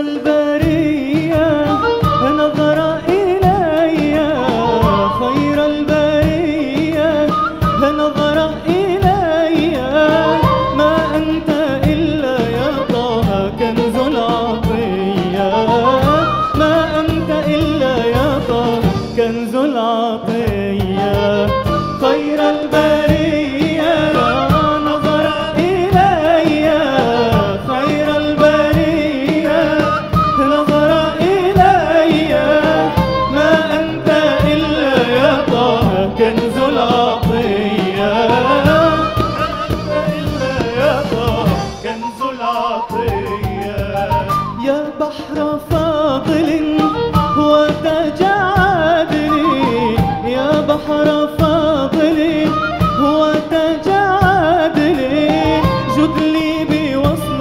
البيت عاقل وانت يا بحر فاضل وانت جد لي بوصل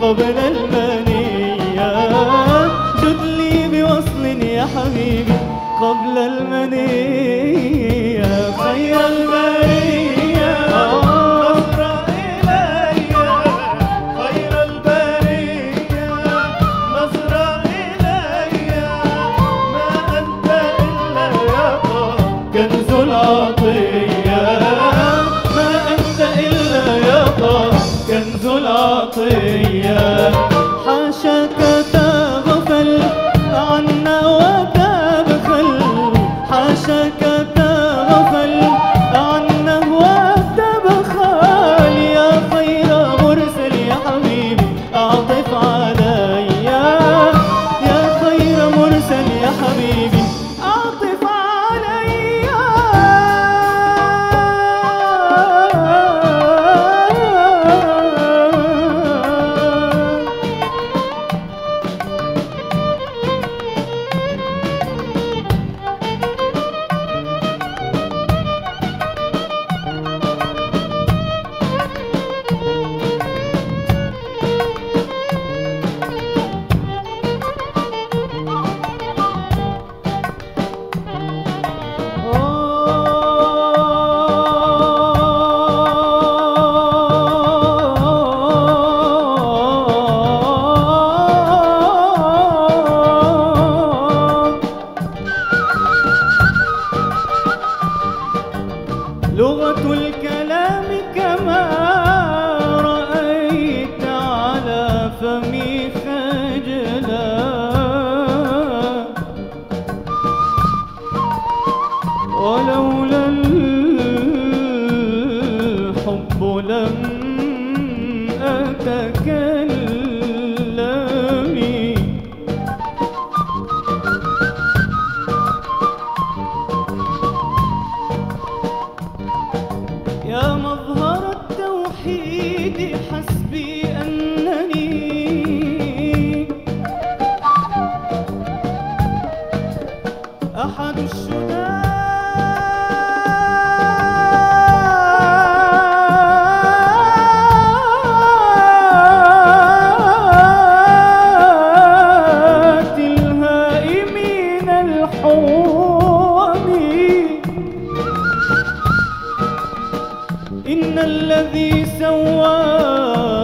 قبل sunshine. فمي خجلا. ولولا الحب لم أتكلم. أحد الشداد. إن الذي سواك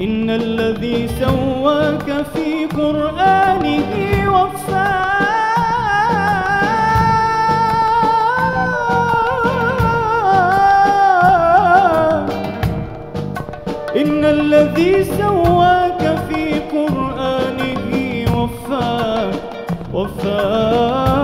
إن الذي سواك في قرآن. الذي سواك في قرآنه وفاك وفاك